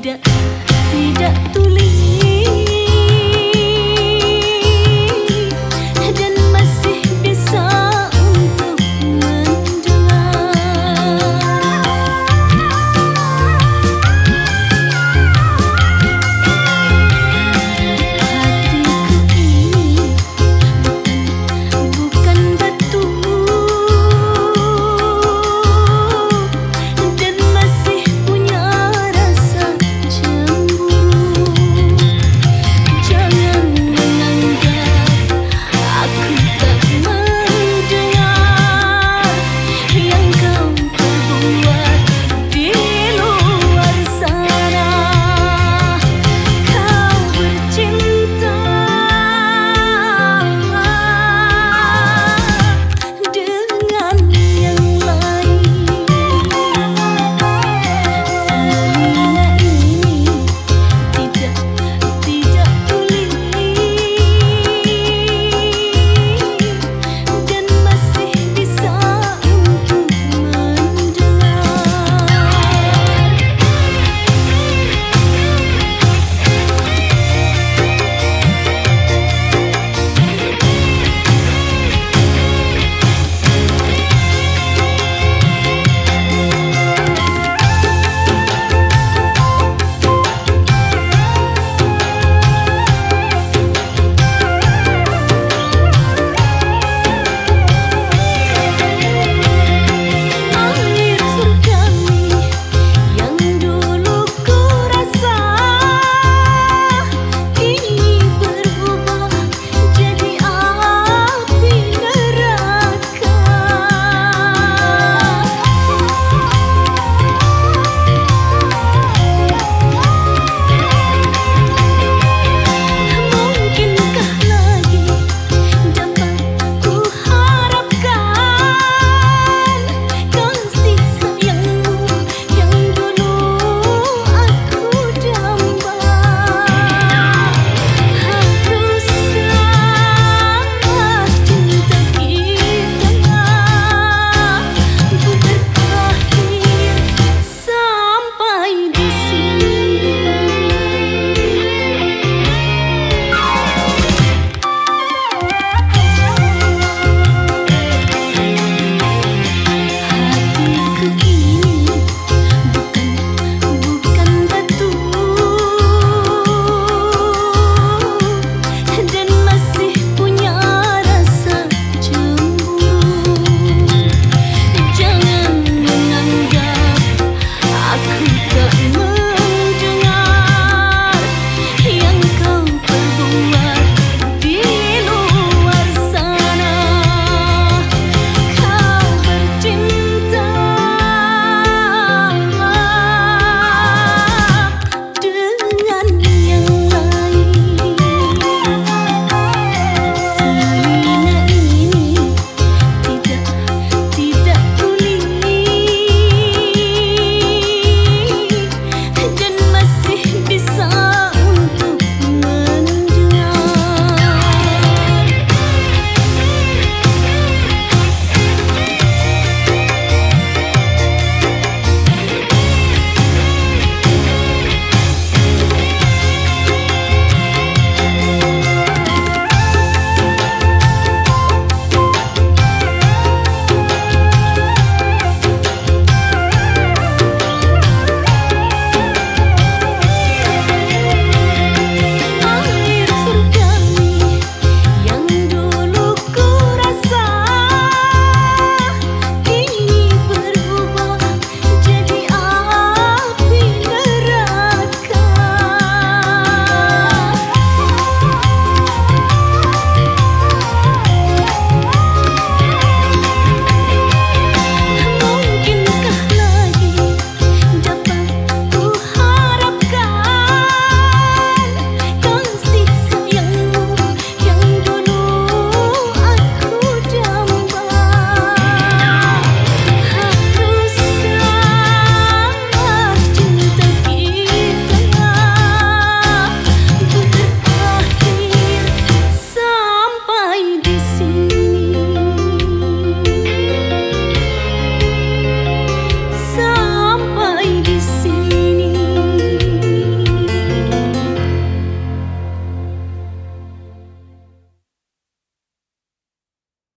tidak tidak tuli